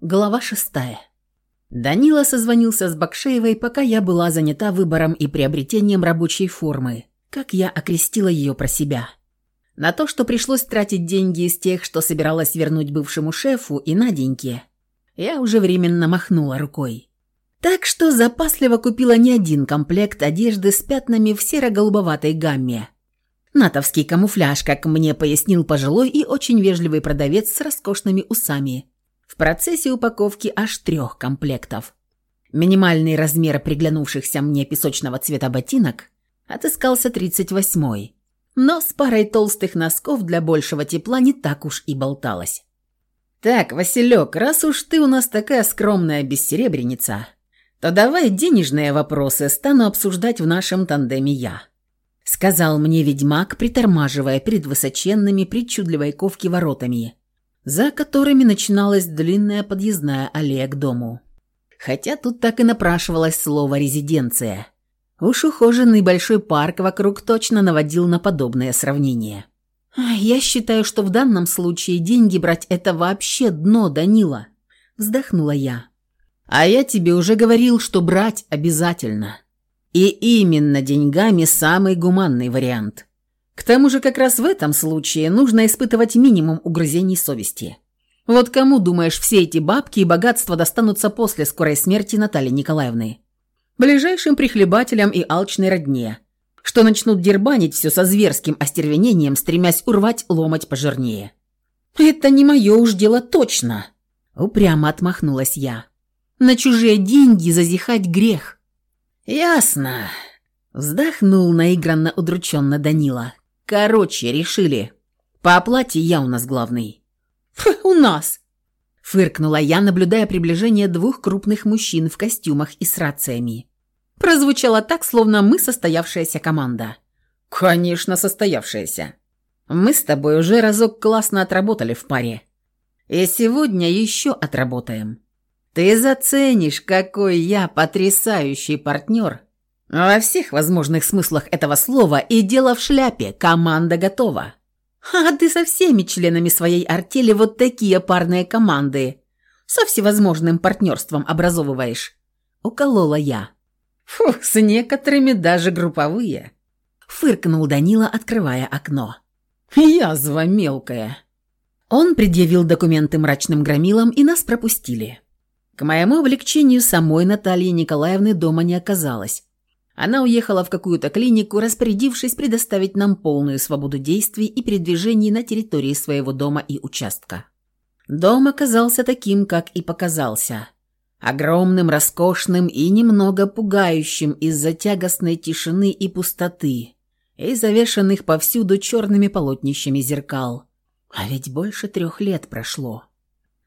Глава шестая. Данила созвонился с Бакшеевой, пока я была занята выбором и приобретением рабочей формы, как я окрестила ее про себя. На то, что пришлось тратить деньги из тех, что собиралась вернуть бывшему шефу и Наденьке, я уже временно махнула рукой. Так что запасливо купила не один комплект одежды с пятнами в серо-голубоватой гамме. Натовский камуфляж, как мне пояснил пожилой и очень вежливый продавец с роскошными усами – в процессе упаковки аж трех комплектов. Минимальный размер приглянувшихся мне песочного цвета ботинок отыскался 38-й, но с парой толстых носков для большего тепла не так уж и болталось. «Так, Василек, раз уж ты у нас такая скромная бессеребреница, то давай денежные вопросы стану обсуждать в нашем тандеме я», сказал мне ведьмак, притормаживая перед высоченными причудливой ковки воротами, за которыми начиналась длинная подъездная аллея к дому. Хотя тут так и напрашивалось слово «резиденция». Уж ухоженный большой парк вокруг точно наводил на подобное сравнение. «Я считаю, что в данном случае деньги брать – это вообще дно, Данила», – вздохнула я. «А я тебе уже говорил, что брать обязательно. И именно деньгами самый гуманный вариант. Тому же как раз в этом случае нужно испытывать минимум угрызений совести. Вот кому, думаешь, все эти бабки и богатства достанутся после скорой смерти Натальи Николаевны? Ближайшим прихлебателям и алчной родне, что начнут дербанить все со зверским остервенением, стремясь урвать ломать пожирнее. «Это не мое уж дело точно!» Упрямо отмахнулась я. «На чужие деньги зазихать грех». «Ясно», — вздохнул наигранно удрученно Данила. Короче, решили. По оплате я у нас главный. у нас. Фыркнула я, наблюдая приближение двух крупных мужчин в костюмах и с рациями. Прозвучало так, словно мы состоявшаяся команда. Конечно, состоявшаяся. Мы с тобой уже разок классно отработали в паре. И сегодня еще отработаем. Ты заценишь, какой я потрясающий партнер во всех возможных смыслах этого слова и дело в шляпе, команда готова. А ты со всеми членами своей артели вот такие парные команды со всевозможным партнерством образовываешь. Уколола я. Фух, с некоторыми даже групповые. Фыркнул Данила, открывая окно. Язва мелкая. Он предъявил документы мрачным громилам, и нас пропустили. К моему облегчению самой Натальи Николаевны дома не оказалось. Она уехала в какую-то клинику, распорядившись предоставить нам полную свободу действий и передвижений на территории своего дома и участка. Дом оказался таким, как и показался. Огромным, роскошным и немного пугающим из-за тягостной тишины и пустоты, и завешанных повсюду черными полотнищами зеркал. А ведь больше трех лет прошло.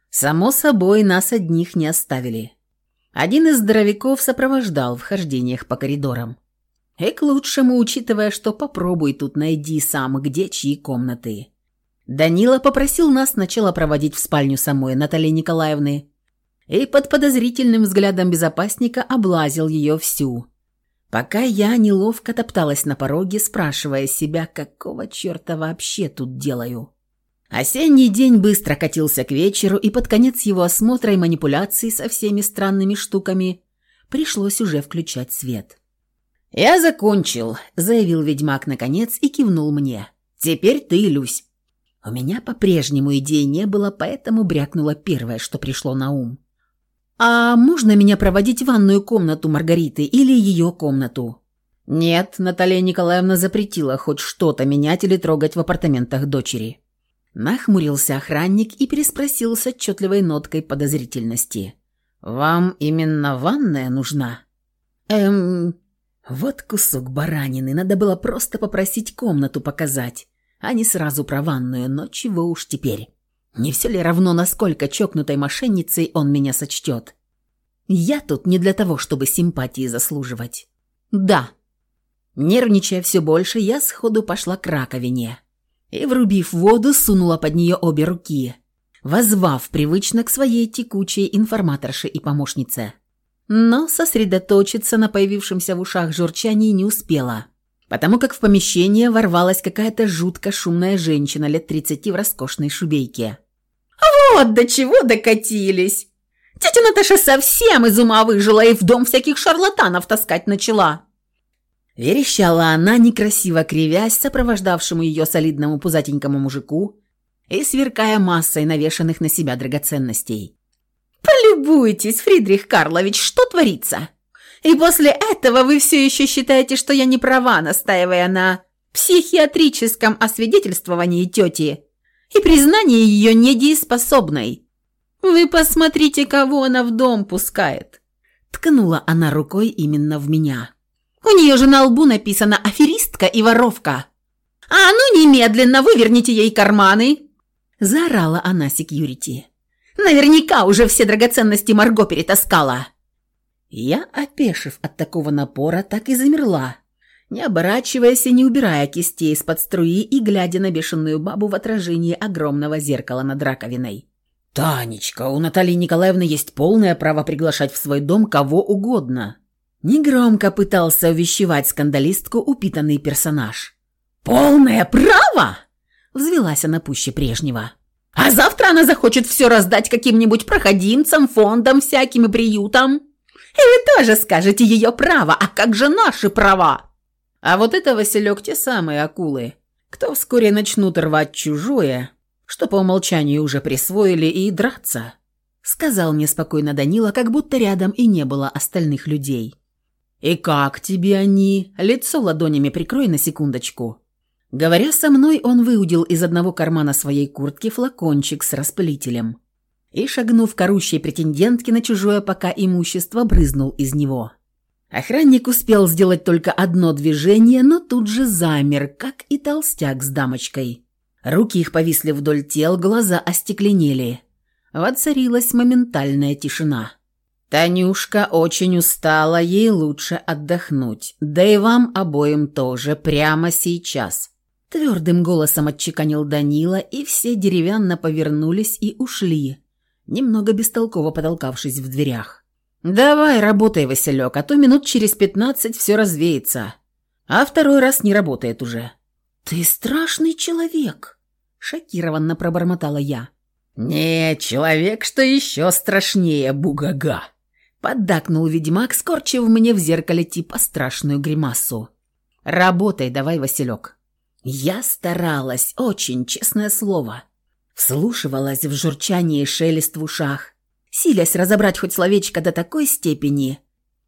Само собой, нас одних не оставили. Один из здоровяков сопровождал в хождениях по коридорам. И к лучшему, учитывая, что попробуй тут найди сам, где чьи комнаты. Данила попросил нас сначала проводить в спальню самой Натальи Николаевны и под подозрительным взглядом безопасника облазил ее всю. Пока я неловко топталась на пороге, спрашивая себя, какого черта вообще тут делаю. Осенний день быстро катился к вечеру, и под конец его осмотра и манипуляций со всеми странными штуками пришлось уже включать свет. «Я закончил», — заявил ведьмак наконец и кивнул мне. «Теперь ты, Люсь». У меня по-прежнему идей не было, поэтому брякнуло первое, что пришло на ум. «А можно меня проводить в ванную комнату Маргариты или ее комнату?» «Нет, Наталья Николаевна запретила хоть что-то менять или трогать в апартаментах дочери». Нахмурился охранник и переспросил с отчетливой ноткой подозрительности. «Вам именно ванная нужна?» «Эм...» Вот кусок баранины, надо было просто попросить комнату показать, а не сразу про ванную, но чего уж теперь. Не все ли равно, насколько чокнутой мошенницей он меня сочтет? Я тут не для того, чтобы симпатии заслуживать. Да. Нервничая все больше, я сходу пошла к раковине и, врубив воду, сунула под нее обе руки, возвав привычно к своей текучей информаторше и помощнице. Но сосредоточиться на появившемся в ушах журчании не успела, потому как в помещение ворвалась какая-то жутко шумная женщина лет тридцати в роскошной шубейке. «Вот до чего докатились!» Тетя Наташа совсем из ума выжила и в дом всяких шарлатанов таскать начала. Верещала она, некрасиво кривясь, сопровождавшему ее солидному пузатенькому мужику и сверкая массой навешанных на себя драгоценностей. «Полюбуйтесь, Фридрих Карлович, что творится? И после этого вы все еще считаете, что я не права, настаивая на психиатрическом освидетельствовании тети и признании ее недееспособной. Вы посмотрите, кого она в дом пускает». Ткнула она рукой именно в меня. У нее же на лбу написано «аферистка» и «воровка». «А ну немедленно выверните ей карманы!» Заорала она секьюрити. «Наверняка уже все драгоценности Марго перетаскала!» Я, опешив от такого напора, так и замерла, не оборачиваясь и не убирая кистей из-под струи и глядя на бешеную бабу в отражении огромного зеркала над раковиной. «Танечка, у Натальи Николаевны есть полное право приглашать в свой дом кого угодно», Негромко пытался увещевать скандалистку упитанный персонаж. «Полное право!» – взвелась она пуще прежнего. «А завтра она захочет все раздать каким-нибудь проходимцам, фондам, всяким и приютам. И вы тоже скажете ее право, а как же наши права?» А вот это, Василек, те самые акулы, кто вскоре начнут рвать чужое, что по умолчанию уже присвоили, и драться, сказал мне спокойно Данила, как будто рядом и не было остальных людей. «И как тебе они? Лицо ладонями прикрой на секундочку». Говоря со мной, он выудил из одного кармана своей куртки флакончик с распылителем и, шагнув к орущей претендентке на чужое пока имущество, брызнул из него. Охранник успел сделать только одно движение, но тут же замер, как и толстяк с дамочкой. Руки их повисли вдоль тел, глаза остекленели. Воцарилась моментальная тишина. Танюшка очень устала, ей лучше отдохнуть. Да и вам обоим тоже, прямо сейчас. Твердым голосом отчеканил Данила, и все деревянно повернулись и ушли, немного бестолково потолкавшись в дверях. «Давай, работай, Василек, а то минут через пятнадцать все развеется. А второй раз не работает уже». «Ты страшный человек», — шокированно пробормотала я. «Не, человек, что еще страшнее, бугага», Поддакнул ведьмак, скорчив мне в зеркале типа страшную гримасу. «Работай давай, Василек». Я старалась, очень, честное слово. Вслушивалась в журчание шелест в ушах, силясь разобрать хоть словечко до такой степени,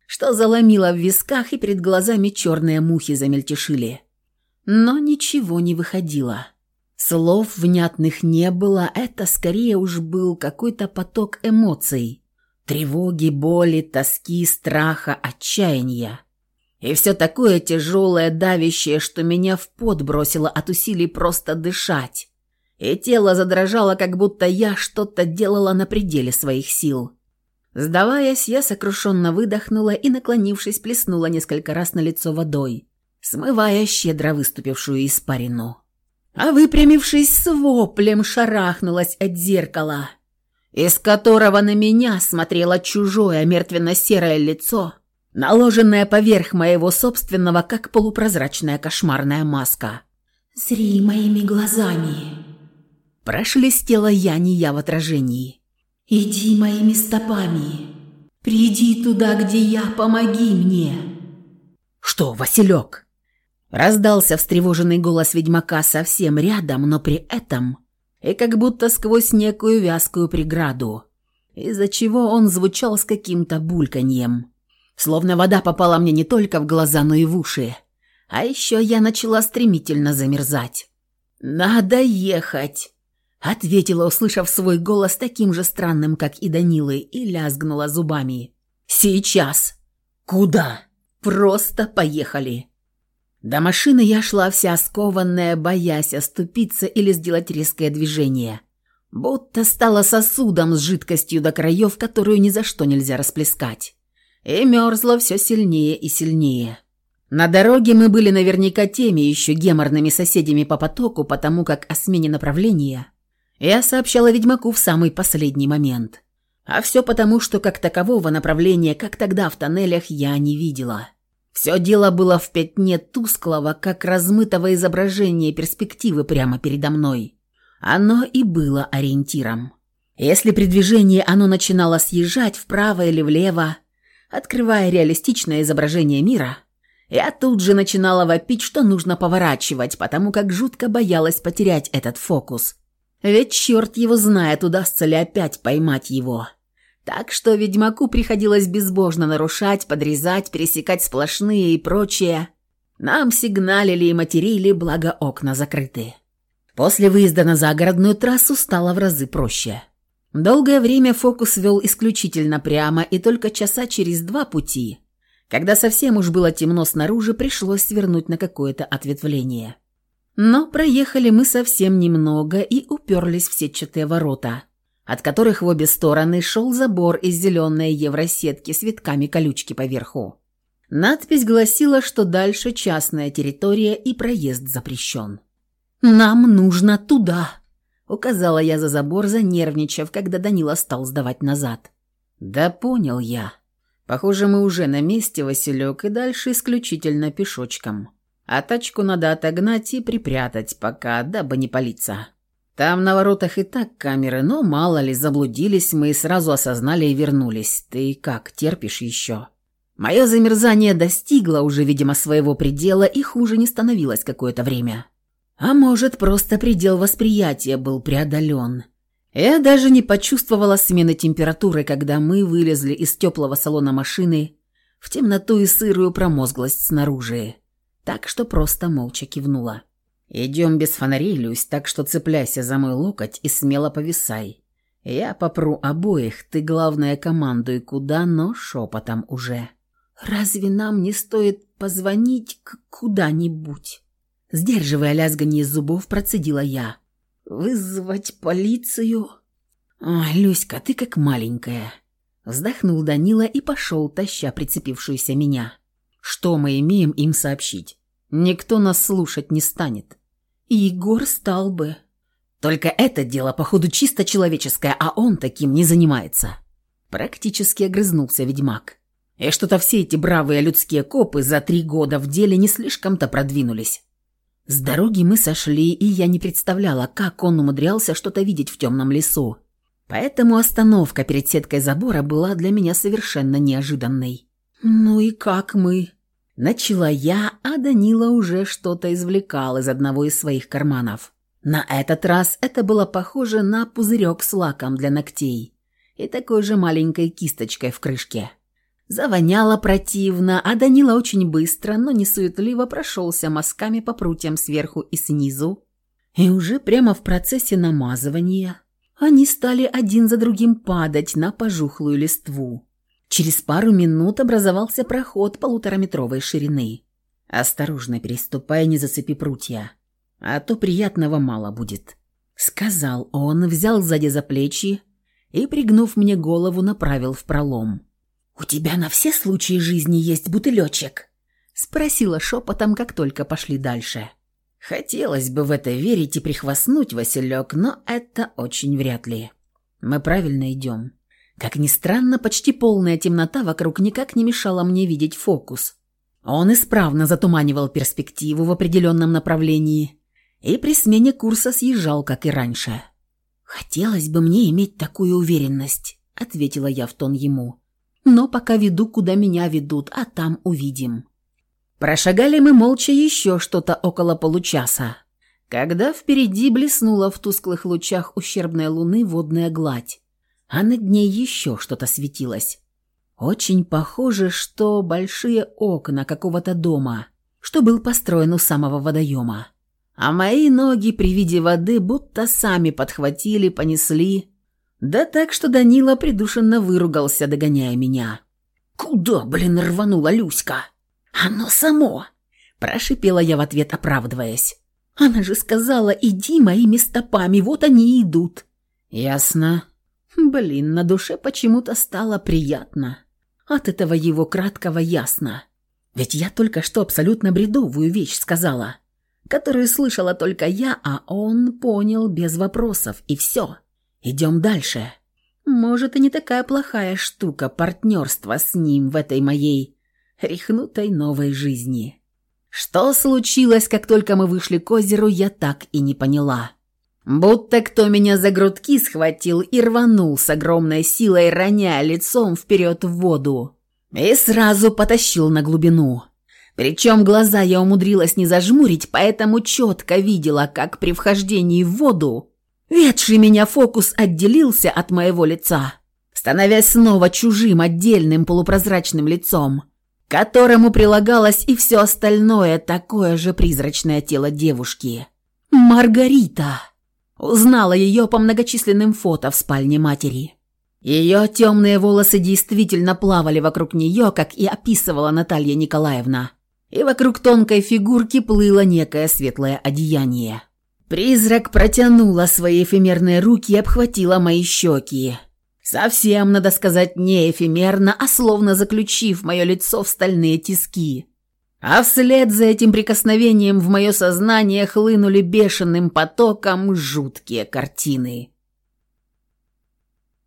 что заломило в висках и перед глазами черные мухи замельтешили. Но ничего не выходило. Слов внятных не было, это скорее уж был какой-то поток эмоций, Тревоги, боли, тоски, страха, отчаяния. И все такое тяжелое, давящее, что меня в пот бросило от усилий просто дышать. И тело задрожало, как будто я что-то делала на пределе своих сил. Сдаваясь, я сокрушенно выдохнула и, наклонившись, плеснула несколько раз на лицо водой, смывая щедро выступившую испарину. А выпрямившись с воплем, шарахнулась от зеркала – из которого на меня смотрело чужое мертвенно-серое лицо, наложенное поверх моего собственного, как полупрозрачная кошмарная маска. «Зри моими глазами!» Прошелестела я не я в отражении. «Иди моими стопами! Приди туда, где я, помоги мне!» «Что, Василек?» Раздался встревоженный голос ведьмака совсем рядом, но при этом и как будто сквозь некую вязкую преграду, из-за чего он звучал с каким-то бульканьем. Словно вода попала мне не только в глаза, но и в уши. А еще я начала стремительно замерзать. «Надо ехать!» Ответила, услышав свой голос таким же странным, как и Данилы, и лязгнула зубами. «Сейчас!» «Куда?» «Просто поехали!» До машины я шла вся скованная, боясь оступиться или сделать резкое движение. Будто стала сосудом с жидкостью до краев, которую ни за что нельзя расплескать. И мерзла все сильнее и сильнее. На дороге мы были наверняка теми еще геморными соседями по потоку, потому как о смене направления я сообщала ведьмаку в самый последний момент. А все потому, что как такового направления, как тогда в тоннелях, я не видела. Все дело было в пятне тусклого, как размытого изображения перспективы прямо передо мной. Оно и было ориентиром. Если при движении оно начинало съезжать вправо или влево, открывая реалистичное изображение мира, я тут же начинала вопить, что нужно поворачивать, потому как жутко боялась потерять этот фокус. Ведь черт его знает, удастся ли опять поймать его. Так что ведьмаку приходилось безбожно нарушать, подрезать, пересекать сплошные и прочее. Нам сигналили и материли, благо окна закрыты. После выезда на загородную трассу стало в разы проще. Долгое время фокус вел исключительно прямо, и только часа через два пути, когда совсем уж было темно снаружи, пришлось свернуть на какое-то ответвление. Но проехали мы совсем немного и уперлись в сетчатые ворота, от которых в обе стороны шел забор из зеленой евросетки с витками колючки поверху. Надпись гласила, что дальше частная территория и проезд запрещен. «Нам нужно туда», — указала я за забор, занервничав, когда Данила стал сдавать назад. «Да понял я. Похоже, мы уже на месте, Василек, и дальше исключительно пешочком. А тачку надо отогнать и припрятать пока, дабы не палиться. Там на воротах и так камеры, но мало ли, заблудились мы и сразу осознали и вернулись. Ты как, терпишь еще?» Мое замерзание достигло уже, видимо, своего предела и хуже не становилось какое-то время. А может, просто предел восприятия был преодолен. Я даже не почувствовала смены температуры, когда мы вылезли из теплого салона машины в темноту и сырую промозглость снаружи. Так что просто молча кивнула. «Идем без фонарей, Люсь, так что цепляйся за мой локоть и смело повисай. Я попру обоих, ты, главное, командуй куда, но шепотом уже». «Разве нам не стоит позвонить куда-нибудь?» Сдерживая лязганье зубов, процедила я. «Вызвать полицию?» «Ой, Люська, ты как маленькая!» Вздохнул Данила и пошел, таща прицепившуюся меня. «Что мы имеем им сообщить? Никто нас слушать не станет». «Егор стал бы». «Только это дело, походу, чисто человеческое, а он таким не занимается». Практически огрызнулся ведьмак. И что-то все эти бравые людские копы за три года в деле не слишком-то продвинулись. С дороги мы сошли, и я не представляла, как он умудрялся что-то видеть в темном лесу. Поэтому остановка перед сеткой забора была для меня совершенно неожиданной. «Ну и как мы?» Начала я, а Данила уже что-то извлекал из одного из своих карманов. На этот раз это было похоже на пузырек с лаком для ногтей и такой же маленькой кисточкой в крышке. Завоняло противно, а Данила очень быстро, но не суетливо прошелся мазками по прутьям сверху и снизу. И уже прямо в процессе намазывания они стали один за другим падать на пожухлую листву. Через пару минут образовался проход полутораметровой ширины. «Осторожно переступай, не зацепи прутья, а то приятного мало будет», — сказал он, взял сзади за плечи и, пригнув мне голову, направил в пролом. «У тебя на все случаи жизни есть бутылечек?» — спросила шепотом, как только пошли дальше. Хотелось бы в это верить и прихвастнуть, Василек, но это очень вряд ли. Мы правильно идем. Как ни странно, почти полная темнота вокруг никак не мешала мне видеть фокус. Он исправно затуманивал перспективу в определенном направлении и при смене курса съезжал, как и раньше. «Хотелось бы мне иметь такую уверенность», — ответила я в тон ему. Но пока веду, куда меня ведут, а там увидим. Прошагали мы молча еще что-то около получаса, когда впереди блеснула в тусклых лучах ущербной луны водная гладь, а над ней еще что-то светилось. Очень похоже, что большие окна какого-то дома, что был построен у самого водоема. А мои ноги при виде воды будто сами подхватили, понесли, да так, что Данила придушенно выругался, догоняя меня. «Куда, блин, рванула Люська?» «Оно само!» – прошипела я в ответ, оправдываясь. «Она же сказала, иди моими стопами, вот они и идут». «Ясно». Блин, на душе почему-то стало приятно. От этого его краткого ясно. Ведь я только что абсолютно бредовую вещь сказала, которую слышала только я, а он понял без вопросов, и все. Идем дальше. Может, и не такая плохая штука партнерство с ним в этой моей рехнутой новой жизни. Что случилось, как только мы вышли к озеру, я так и не поняла. Будто кто меня за грудки схватил и рванул с огромной силой, роняя лицом вперед в воду. И сразу потащил на глубину. Причем глаза я умудрилась не зажмурить, поэтому четко видела, как при вхождении в воду ведший меня фокус отделился от моего лица, становясь снова чужим отдельным полупрозрачным лицом, которому прилагалось и все остальное такое же призрачное тело девушки. Маргарита! Узнала ее по многочисленным фото в спальне матери. Ее темные волосы действительно плавали вокруг нее, как и описывала Наталья Николаевна и вокруг тонкой фигурки плыло некое светлое одеяние. Призрак протянула свои эфемерные руки и обхватила мои щеки. Совсем, надо сказать, не эфемерно, а словно заключив мое лицо в стальные тиски. А вслед за этим прикосновением в мое сознание хлынули бешеным потоком жуткие картины.